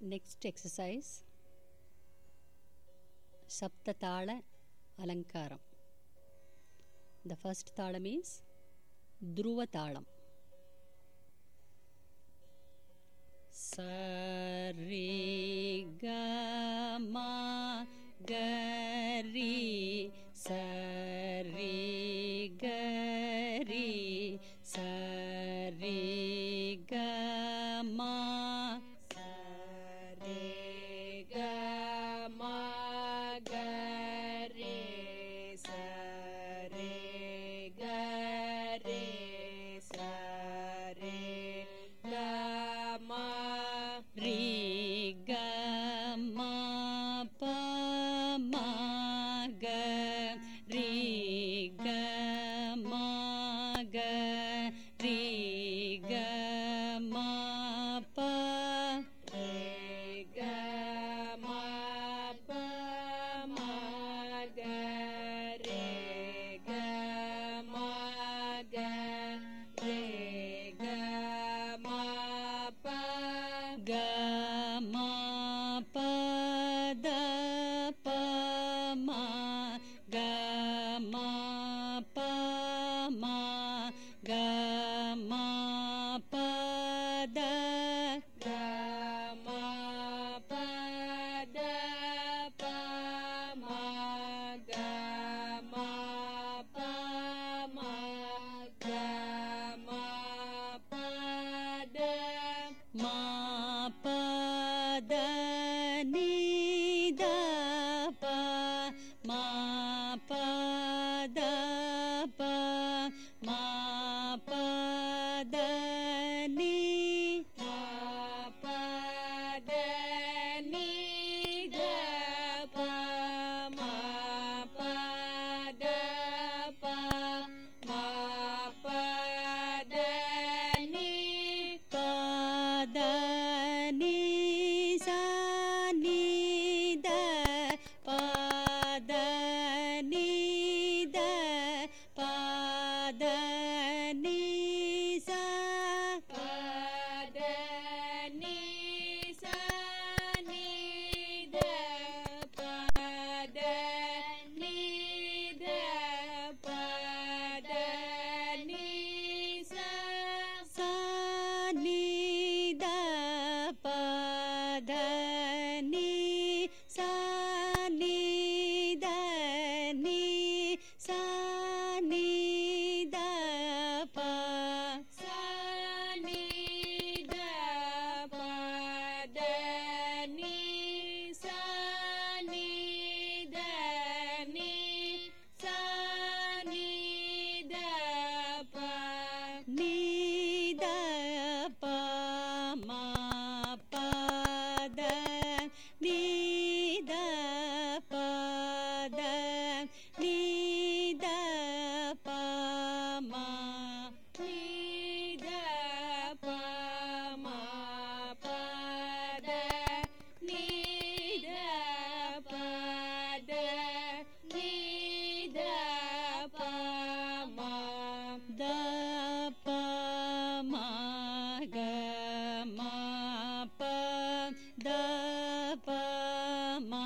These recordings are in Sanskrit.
Next exercise Saptatala Alankaram. The first talam is Dhruva Talam. ी गा पे गे गे गा पा पा my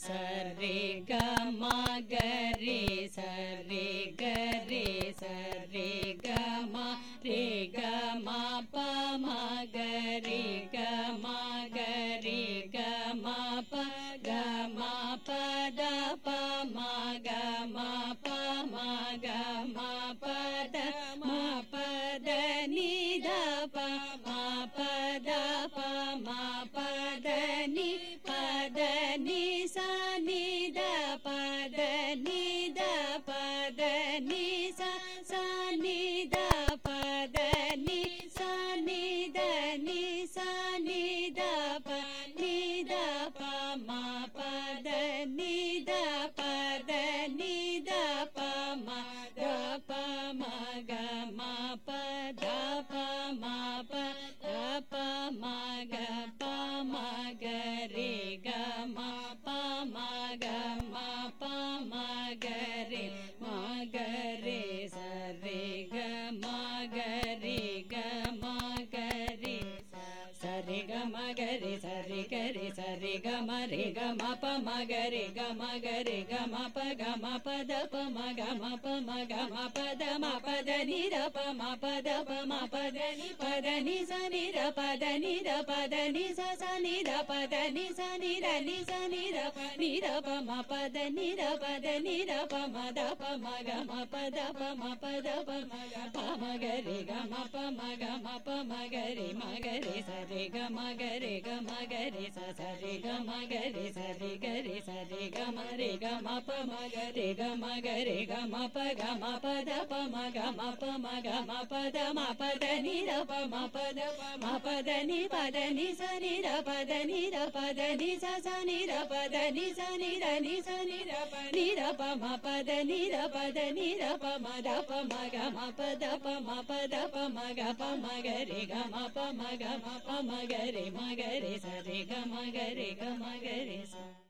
सरे ग म रे सरे ग रे सरे ग म रे ग म प म ग रे ग म ग रे ग म प ग म प द प म ग म प म ग म प द म प द नि द प म प द प म प द प प मगरे ग मगरे ग म प ग म प द प म ग म प म ग म प द म प द नि र प म प द प म प द नि प द नि स नि र प द नि र प द नि स स नि र प द नि स नि र नि स नि र प नि र प म प द नि र प द नि र प म द प म ग म प द प म प द प म ग प म ग रे ग म प म ग म प म ಸರಿ ಸರಿ पाग रे गी निरा पदा निरपादा निरा पदा निरा निरा निरीर निरपादा निरा पे गे मा ग रे ग रे ग रे